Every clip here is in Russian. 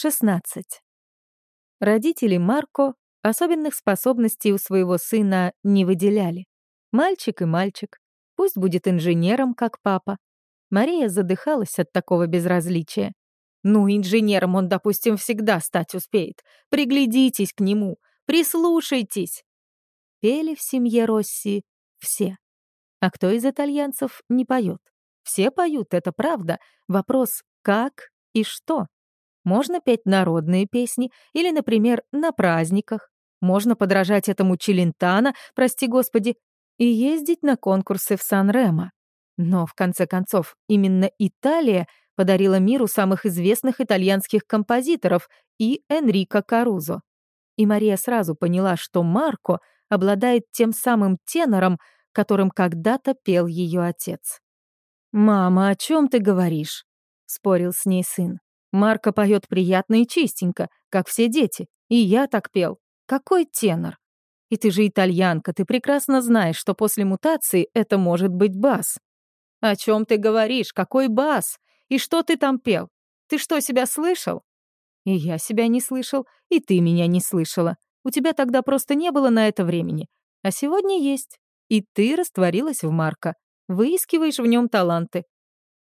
16. Родители Марко особенных способностей у своего сына не выделяли. Мальчик и мальчик. Пусть будет инженером, как папа. Мария задыхалась от такого безразличия. Ну, инженером он, допустим, всегда стать успеет. Приглядитесь к нему, прислушайтесь. Пели в семье Росси все. А кто из итальянцев не поет? Все поют, это правда. Вопрос, как и что? Можно петь народные песни или, например, на праздниках. Можно подражать этому Челентано, прости господи, и ездить на конкурсы в Сан-Ремо. Но, в конце концов, именно Италия подарила миру самых известных итальянских композиторов и Энрико Карузо. И Мария сразу поняла, что Марко обладает тем самым тенором, которым когда-то пел ее отец. «Мама, о чем ты говоришь?» — спорил с ней сын. Марка поет приятно и чистенько, как все дети. И я так пел. Какой тенор? И ты же итальянка, ты прекрасно знаешь, что после мутации это может быть бас. О чем ты говоришь? Какой бас? И что ты там пел? Ты что, себя слышал? И я себя не слышал, и ты меня не слышала. У тебя тогда просто не было на это времени. А сегодня есть. И ты растворилась в Марка. Выискиваешь в нем таланты.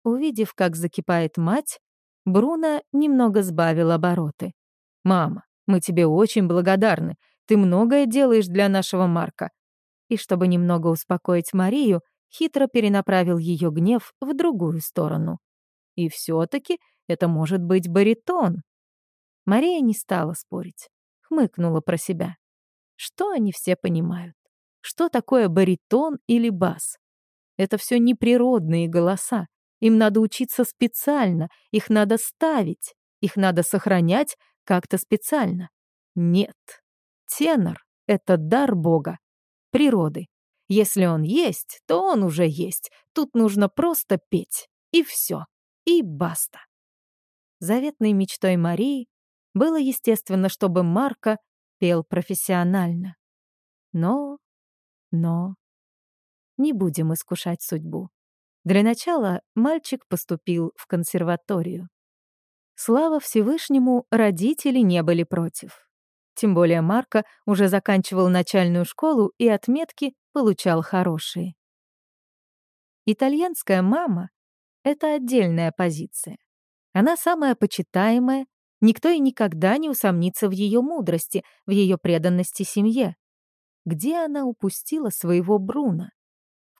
Увидев, как закипает мать, Бруно немного сбавил обороты. «Мама, мы тебе очень благодарны. Ты многое делаешь для нашего Марка». И чтобы немного успокоить Марию, хитро перенаправил ее гнев в другую сторону. «И все-таки это может быть баритон». Мария не стала спорить, хмыкнула про себя. Что они все понимают? Что такое баритон или бас? Это все неприродные голоса, им надо учиться специально, их надо ставить, их надо сохранять как-то специально. Нет. Тенор — это дар Бога, природы. Если он есть, то он уже есть. Тут нужно просто петь. И все. И баста. Заветной мечтой Марии было, естественно, чтобы Марка пел профессионально. Но, но... Не будем искушать судьбу. Для начала мальчик поступил в консерваторию. Слава Всевышнему, родители не были против. Тем более Марко уже заканчивал начальную школу и отметки получал хорошие. Итальянская мама — это отдельная позиция. Она самая почитаемая, никто и никогда не усомнится в ее мудрости, в ее преданности семье. Где она упустила своего Бруна?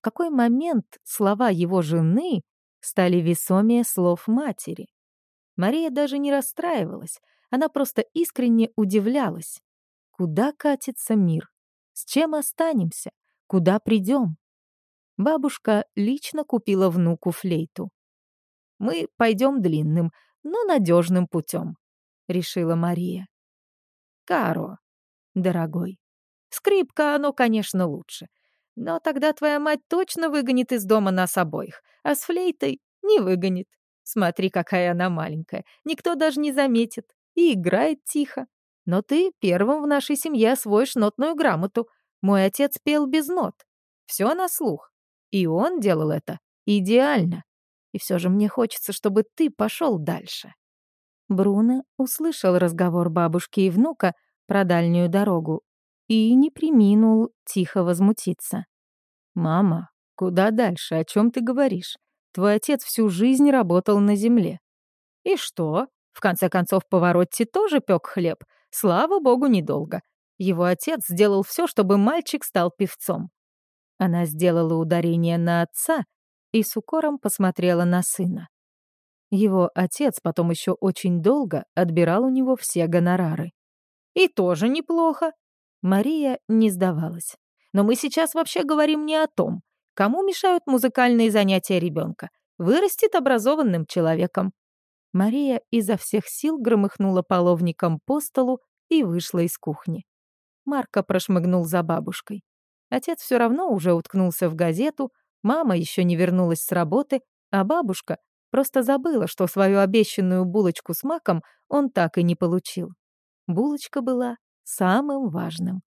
Какой момент слова его жены стали весомее слов матери. Мария даже не расстраивалась, она просто искренне удивлялась. Куда катится мир? С чем останемся? Куда придем? Бабушка лично купила внуку флейту. «Мы пойдем длинным, но надежным путем», — решила Мария. «Каро, дорогой, скрипка, оно, конечно, лучше. Но тогда твоя мать точно выгонит из дома нас обоих, а с флейтой не выгонит. Смотри, какая она маленькая, никто даже не заметит. И играет тихо. Но ты первым в нашей семье освоишь нотную грамоту. Мой отец пел без нот. Все на слух. И он делал это идеально. И все же мне хочется, чтобы ты пошел дальше. Бруно услышал разговор бабушки и внука про дальнюю дорогу и не приминул тихо возмутиться. «Мама, куда дальше? О чем ты говоришь? Твой отец всю жизнь работал на земле». «И что? В конце концов, Поворотти тоже пек хлеб. Слава богу, недолго. Его отец сделал все, чтобы мальчик стал певцом». Она сделала ударение на отца и с укором посмотрела на сына. Его отец потом еще очень долго отбирал у него все гонорары. «И тоже неплохо», Мария не сдавалась. Но мы сейчас вообще говорим не о том, кому мешают музыкальные занятия ребенка. Вырастет образованным человеком. Мария изо всех сил громыхнула половником по столу и вышла из кухни. Марко прошмыгнул за бабушкой. Отец все равно уже уткнулся в газету, мама еще не вернулась с работы, а бабушка просто забыла, что свою обещанную булочку с маком он так и не получил. Булочка была самым важным.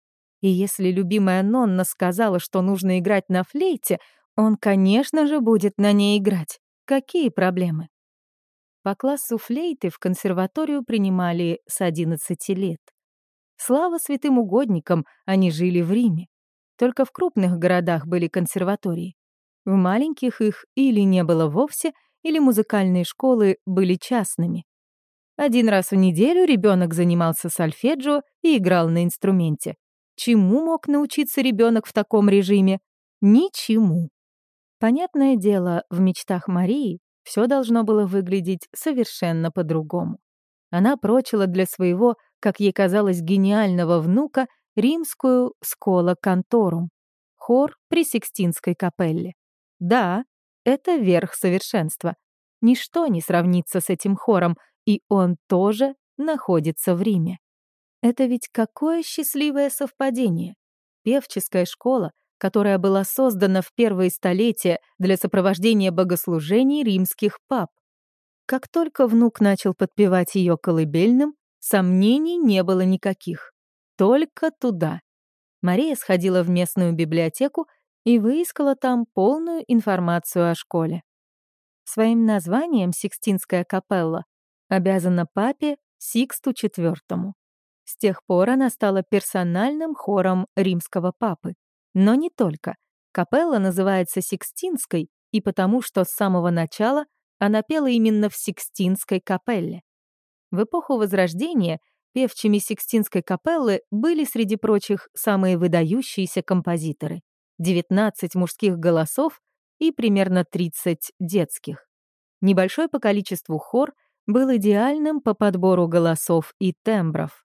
И если любимая Нонна сказала, что нужно играть на флейте, он, конечно же, будет на ней играть. Какие проблемы? по классу флейты в консерваторию принимали с 11 лет. Слава святым угодникам, они жили в Риме. Только в крупных городах были консерватории. В маленьких их или не было вовсе, или музыкальные школы были частными. Один раз в неделю ребенок занимался сольфеджио и играл на инструменте. Чему мог научиться ребенок в таком режиме? Ничему. Понятное дело, в мечтах Марии все должно было выглядеть совершенно по-другому. Она прочила для своего, как ей казалось, гениального внука римскую «скола конторум» — хор при Сикстинской капелле. Да, это верх совершенства. Ничто не сравнится с этим хором, и он тоже находится в Риме. Это ведь какое счастливое совпадение. Певческая школа, которая была создана в первые столетия для сопровождения богослужений римских пап. Как только внук начал подпевать ее колыбельным, сомнений не было никаких. Только туда. Мария сходила в местную библиотеку и выискала там полную информацию о школе. Своим названием Сикстинская капелла обязана папе Сиксту IV. С тех пор она стала персональным хором римского папы. Но не только. Капелла называется Сикстинской и потому, что с самого начала она пела именно в Сикстинской капелле. В эпоху Возрождения певчими Сикстинской капеллы были, среди прочих, самые выдающиеся композиторы. 19 мужских голосов и примерно 30 детских. Небольшой по количеству хор был идеальным по подбору голосов и тембров.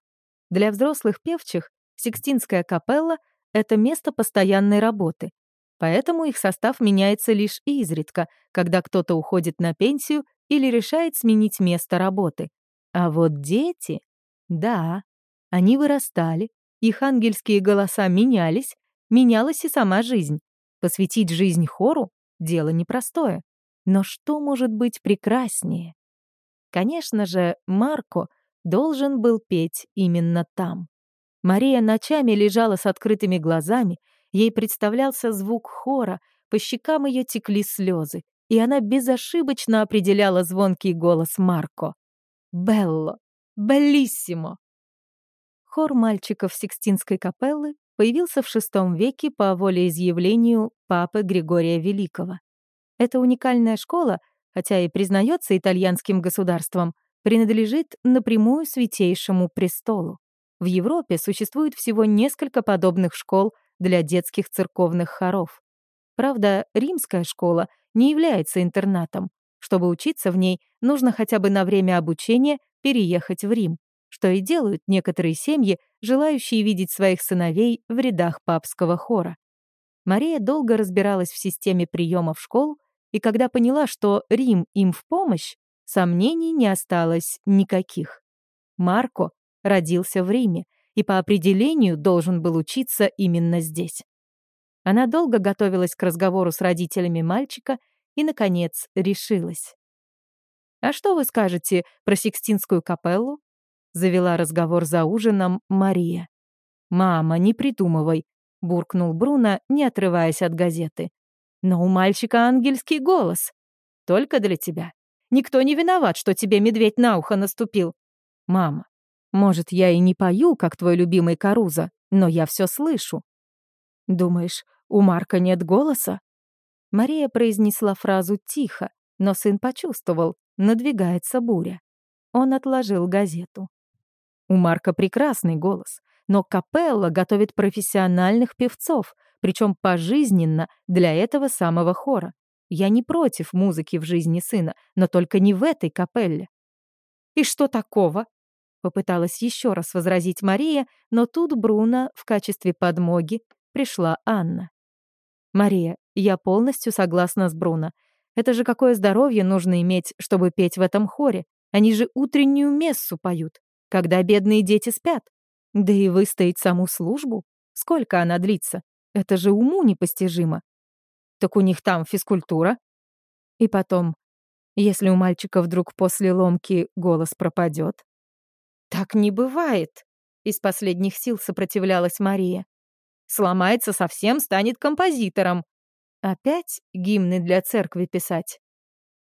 Для взрослых певчих Сикстинская капелла — это место постоянной работы, поэтому их состав меняется лишь изредка, когда кто-то уходит на пенсию или решает сменить место работы. А вот дети, да, они вырастали, их ангельские голоса менялись, менялась и сама жизнь. Посвятить жизнь хору — дело непростое. Но что может быть прекраснее? Конечно же, Марко должен был петь именно там. Мария ночами лежала с открытыми глазами, ей представлялся звук хора, по щекам ее текли слезы, и она безошибочно определяла звонкий голос Марко. «Белло! Беллиссимо!» Хор мальчиков Сикстинской капеллы появился в VI веке по волеизъявлению папы Григория Великого. Эта уникальная школа, хотя и признается итальянским государством, принадлежит напрямую Святейшему Престолу. В Европе существует всего несколько подобных школ для детских церковных хоров. Правда, римская школа не является интернатом. Чтобы учиться в ней, нужно хотя бы на время обучения переехать в Рим, что и делают некоторые семьи, желающие видеть своих сыновей в рядах папского хора. Мария долго разбиралась в системе приемов школ, и когда поняла, что Рим им в помощь, сомнений не осталось никаких. Марко родился в Риме и по определению должен был учиться именно здесь. Она долго готовилась к разговору с родителями мальчика и, наконец, решилась. «А что вы скажете про Сикстинскую капеллу?» Завела разговор за ужином Мария. «Мама, не придумывай», — буркнул Бруно, не отрываясь от газеты. «Но у мальчика ангельский голос. Только для тебя. Никто не виноват, что тебе медведь на ухо наступил. Мама, может, я и не пою, как твой любимый Каруза, но я все слышу. Думаешь, у Марка нет голоса? Мария произнесла фразу тихо, но сын почувствовал, надвигается буря. Он отложил газету. У Марка прекрасный голос, но капелла готовит профессиональных певцов, причем пожизненно для этого самого хора. Я не против музыки в жизни сына, но только не в этой капелле. «И что такого?» Попыталась еще раз возразить Мария, но тут Бруно в качестве подмоги пришла Анна. «Мария, я полностью согласна с Бруно. Это же какое здоровье нужно иметь, чтобы петь в этом хоре. Они же утреннюю мессу поют, когда бедные дети спят. Да и выстоять саму службу. Сколько она длится? Это же уму непостижимо. Так у них там физкультура. И потом, если у мальчика вдруг после ломки голос пропадет, «Так не бывает», — из последних сил сопротивлялась Мария. «Сломается совсем, станет композитором. Опять гимны для церкви писать?»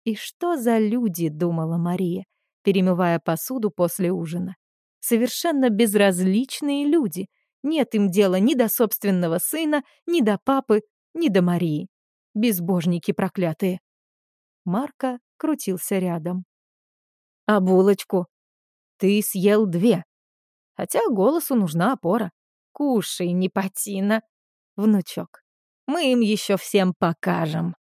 И что за люди, думала Мария, перемывая посуду после ужина. Совершенно безразличные люди. Нет им дела ни до собственного сына, ни до папы, ни до Марии. Безбожники проклятые. Марка крутился рядом. «А булочку? Ты съел две. Хотя голосу нужна опора. Кушай, Непотина, внучок. Мы им еще всем покажем».